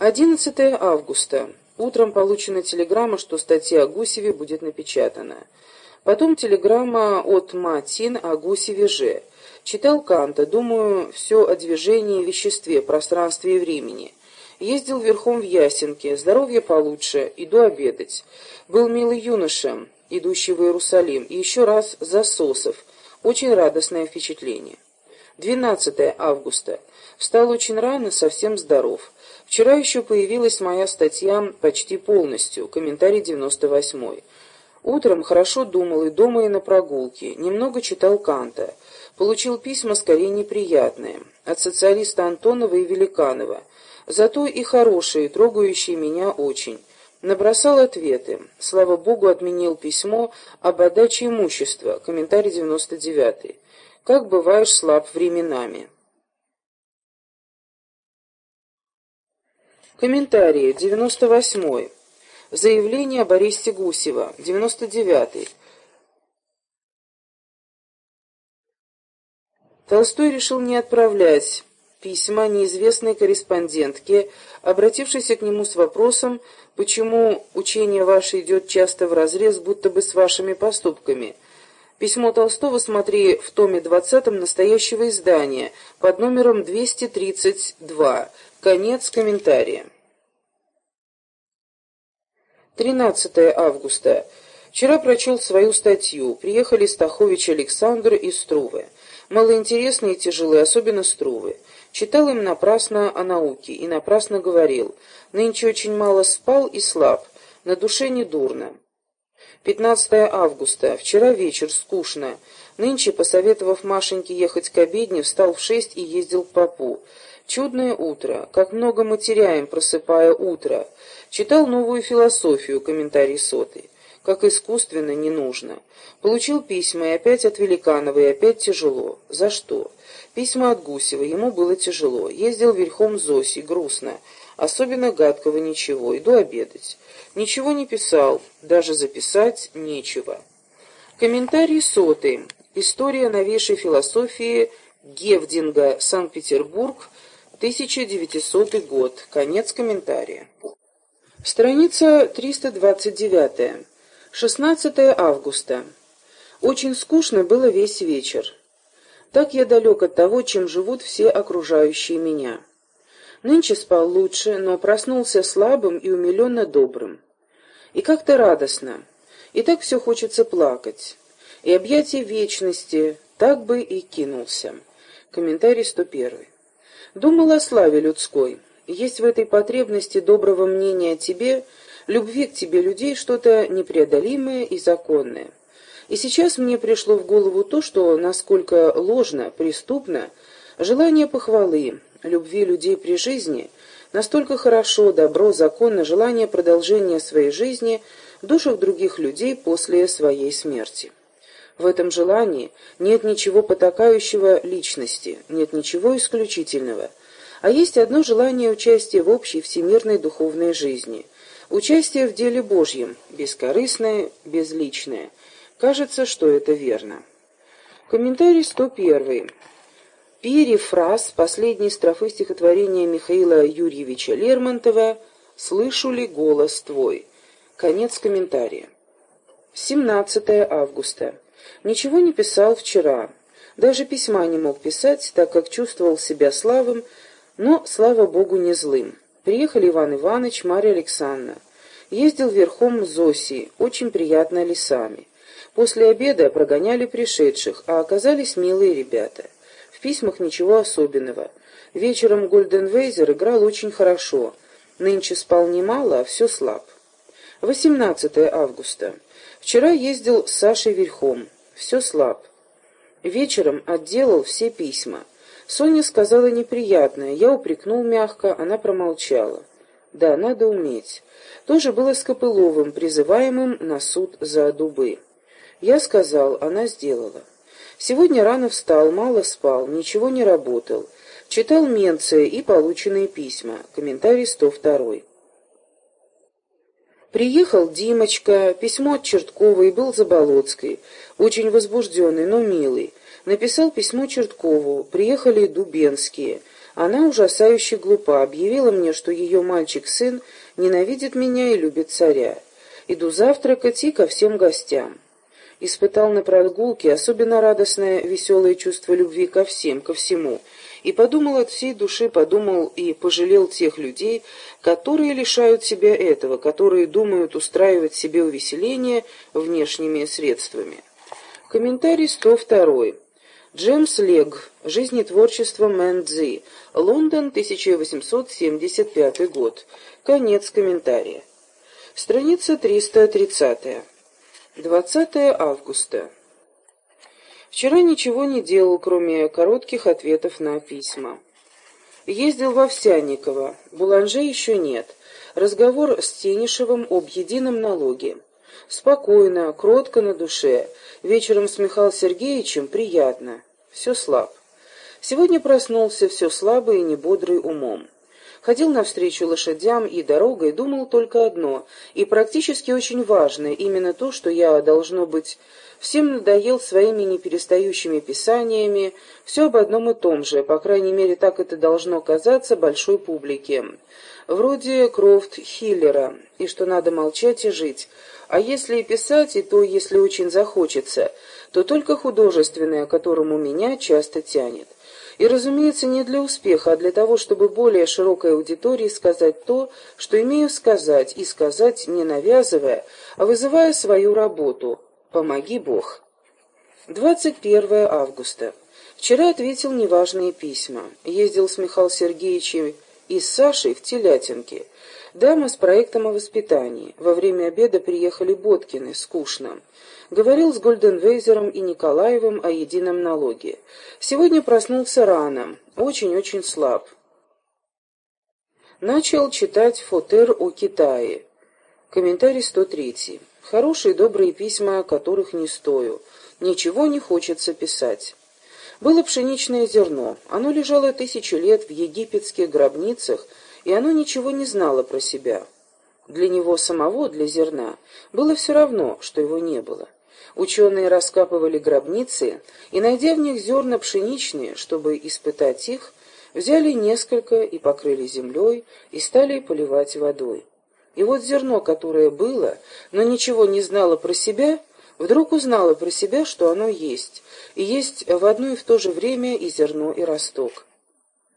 11 августа. Утром получена телеграмма, что статья о Гусеве будет напечатана. Потом телеграмма от Матин о Гусеве же. Читал Канта, думаю, все о движении, веществе, пространстве и времени. Ездил верхом в Ясенке, здоровье получше, иду обедать. Был милый юноша, идущий в Иерусалим, и еще раз засосов. Очень радостное впечатление. 12 августа. Встал очень рано, совсем здоров. Вчера еще появилась моя статья почти полностью, комментарий 98 Утром хорошо думал и дома, и на прогулке. Немного читал Канта. Получил письма скорее неприятные. От социалиста Антонова и Великанова. Зато и хорошие, трогающие меня очень. Набросал ответы. Слава Богу, отменил письмо об отдаче имущества. Комментарий 99 Как бываешь слаб временами. Комментарии. 98. Заявление об аресте Гусева. 99. Толстой решил не отправлять письма неизвестной корреспондентке, обратившейся к нему с вопросом, почему учение ваше идет часто вразрез, будто бы с вашими поступками. Письмо Толстого смотри в томе 20 настоящего издания под номером 232. Конец комментария. 13 августа. Вчера прочел свою статью. Приехали Стахович Александр и Струве. Малоинтересные и тяжелые, особенно Струве. Читал им напрасно о науке и напрасно говорил. Нынче очень мало спал и слаб. На душе не дурно. 15 августа. Вчера вечер. Скучно. Нынче, посоветовав Машеньке ехать к обедне, встал в шесть и ездил к попу. Чудное утро. Как много мы теряем, просыпая утро. Читал новую философию, комментарий сотый. Как искусственно, не нужно. Получил письма, и опять от Великанова, и опять тяжело. За что? Письма от Гусева, ему было тяжело. Ездил верхом Зоси, грустно. Особенно гадкого ничего. Иду обедать. Ничего не писал, даже записать нечего. Комментарий сотый. История новейшей философии Гевдинга, Санкт-Петербург, 1900 год. Конец комментария. Страница 329. 16 августа. Очень скучно было весь вечер. Так я далек от того, чем живут все окружающие меня. Нынче спал лучше, но проснулся слабым и умиленно добрым. И как-то радостно. И так все хочется плакать. И объятие вечности так бы и кинулся. Комментарий 101. Думал о славе людской. Есть в этой потребности доброго мнения о тебе, любви к тебе людей что-то непреодолимое и законное. И сейчас мне пришло в голову то, что насколько ложно, преступно, желание похвалы, любви людей при жизни, настолько хорошо, добро, законно желание продолжения своей жизни в душах других людей после своей смерти. В этом желании нет ничего потакающего личности, нет ничего исключительного, а есть одно желание участия в общей всемирной духовной жизни, участие в деле Божьем, бескорыстное, безличное, Кажется, что это верно. Комментарий 101. Перефраз последней строфы стихотворения Михаила Юрьевича Лермонтова «Слышу ли голос твой?» Конец комментария. 17 августа. Ничего не писал вчера. Даже письма не мог писать, так как чувствовал себя слабым, но, слава богу, не злым. Приехали Иван Иванович, Марья Александровна. Ездил верхом Зоси, очень приятно лесами. После обеда прогоняли пришедших, а оказались милые ребята. В письмах ничего особенного. Вечером Гольденвейзер играл очень хорошо. Нынче спал немало, а все слаб. 18 августа. Вчера ездил с Сашей верхом. Все слаб. Вечером отделал все письма. Соня сказала неприятное, я упрекнул мягко, она промолчала. Да, надо уметь. То же было с Копыловым, призываемым на суд за дубы. Я сказал, она сделала. Сегодня рано встал, мало спал, ничего не работал. Читал Менция и полученные письма. Комментарий 102. Приехал Димочка, письмо от Чертковой был Заболоцкой. Очень возбужденный, но милый. Написал письмо Черткову. Приехали Дубенские. Она ужасающе глупа, объявила мне, что ее мальчик-сын ненавидит меня и любит царя. Иду завтракать и ко всем гостям. Испытал на прогулке особенно радостное, веселое чувство любви ко всем, ко всему, и подумал от всей души, подумал и пожалел тех людей, которые лишают себя этого, которые думают устраивать себе увеселение внешними средствами. Комментарий 102. Джеймс Лег. Жизнетворчество Мэн Цзи. Лондон, 1875 год. Конец комментария. Страница 330. 20 августа. Вчера ничего не делал, кроме коротких ответов на письма. Ездил в Овсянниково. Буланже еще нет. Разговор с Тенишевым об едином налоге. Спокойно, кротко на душе. Вечером с Михаилом Сергеевичем приятно. Все слаб. Сегодня проснулся все слабый и небодрый умом. Ходил навстречу лошадям и дорогой, думал только одно, и практически очень важное, именно то, что я, должно быть, всем надоел своими неперестающими писаниями, все об одном и том же, по крайней мере, так это должно казаться большой публике. Вроде Крофт Хиллера, и что надо молчать и жить. А если и писать, и то, если очень захочется, то только художественное, которому меня часто тянет. И, разумеется, не для успеха, а для того, чтобы более широкой аудитории сказать то, что имею сказать, и сказать не навязывая, а вызывая свою работу. Помоги Бог. 21 августа. Вчера ответил неважные письма. Ездил с Михаилом Сергеевичем и с Сашей в Телятинке. Дама с проектом о воспитании. Во время обеда приехали Боткины, скучно. Говорил с Гольденвейзером и Николаевым о едином налоге. Сегодня проснулся рано, очень-очень слаб. Начал читать Фотер о Китае. Комментарий 103. Хорошие добрые письма, которых не стою. Ничего не хочется писать. Было пшеничное зерно. Оно лежало тысячу лет в египетских гробницах, и оно ничего не знало про себя. Для него самого, для зерна, было все равно, что его не было. Ученые раскапывали гробницы и, найдя в них зерна пшеничные, чтобы испытать их, взяли несколько и покрыли землей и стали поливать водой. И вот зерно, которое было, но ничего не знало про себя, вдруг узнало про себя, что оно есть, и есть в одно и в то же время и зерно, и росток.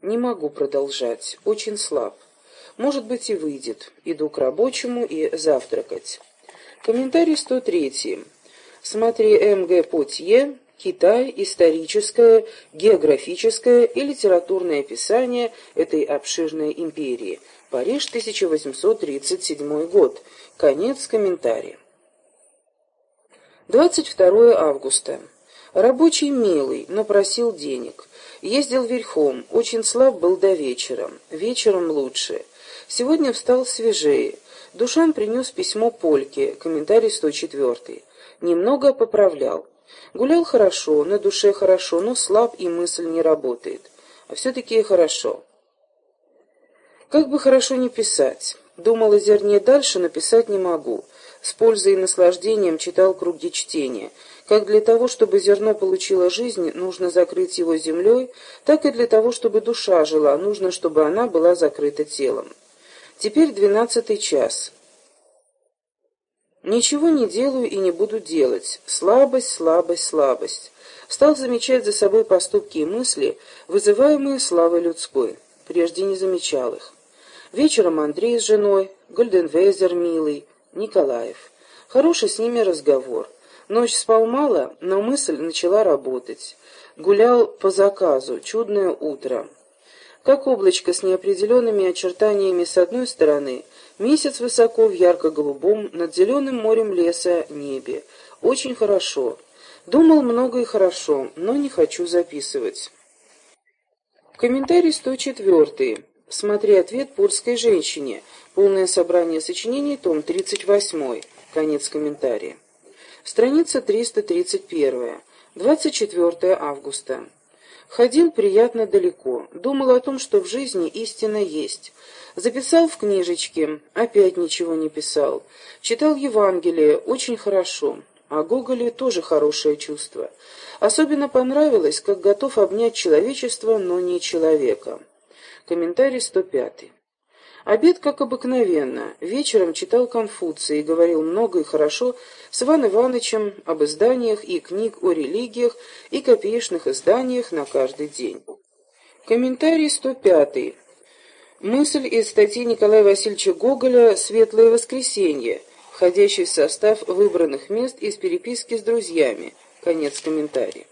Не могу продолжать, очень слаб. Может быть и выйдет. Иду к рабочему и завтракать. Комментарий 103. Смотри М.Г. Потье «Китай. Историческое, географическое и литературное описание этой обширной империи. Париж, 1837 год». Конец комментария. 22 августа. Рабочий милый, но просил денег. Ездил верхом, очень слаб был до вечера. Вечером лучше. Сегодня встал свежее. Душан принес письмо Польке, комментарий 104 немного поправлял. Гулял хорошо, на душе хорошо, но слаб и мысль не работает. А все-таки хорошо. Как бы хорошо не писать. Думал о зерне дальше, но писать не могу. С пользой и наслаждением читал круги чтения. Как для того, чтобы зерно получило жизнь, нужно закрыть его землей, так и для того, чтобы душа жила, нужно, чтобы она была закрыта телом. Теперь двенадцатый час. Ничего не делаю и не буду делать. Слабость, слабость, слабость. Стал замечать за собой поступки и мысли, вызываемые славой людской. Прежде не замечал их. Вечером Андрей с женой, Гольденвезер милый, Николаев. Хороший с ними разговор. Ночь спал мало, но мысль начала работать. Гулял по заказу, чудное утро. Как облачко с неопределенными очертаниями с одной стороны, Месяц высоко в ярко-голубом, над зеленым морем леса небе. Очень хорошо. Думал много и хорошо, но не хочу записывать. Комментарий 104. Смотри ответ польской женщине. Полное собрание сочинений, том 38. Конец комментария. Страница 331. 24 августа. Ходил приятно далеко. Думал о том, что в жизни истина есть. Записал в книжечке, опять ничего не писал. Читал Евангелие, очень хорошо. А Гоголе тоже хорошее чувство. Особенно понравилось, как готов обнять человечество, но не человека. Комментарий 105. Обед, как обыкновенно. Вечером читал Конфуция и говорил много и хорошо с Иван Ивановичем об изданиях и книг о религиях и копеечных изданиях на каждый день. Комментарий 105. Мысль из статьи Николая Васильевича Гоголя «Светлое воскресенье», входящий в состав выбранных мест из переписки с друзьями. Конец комментария.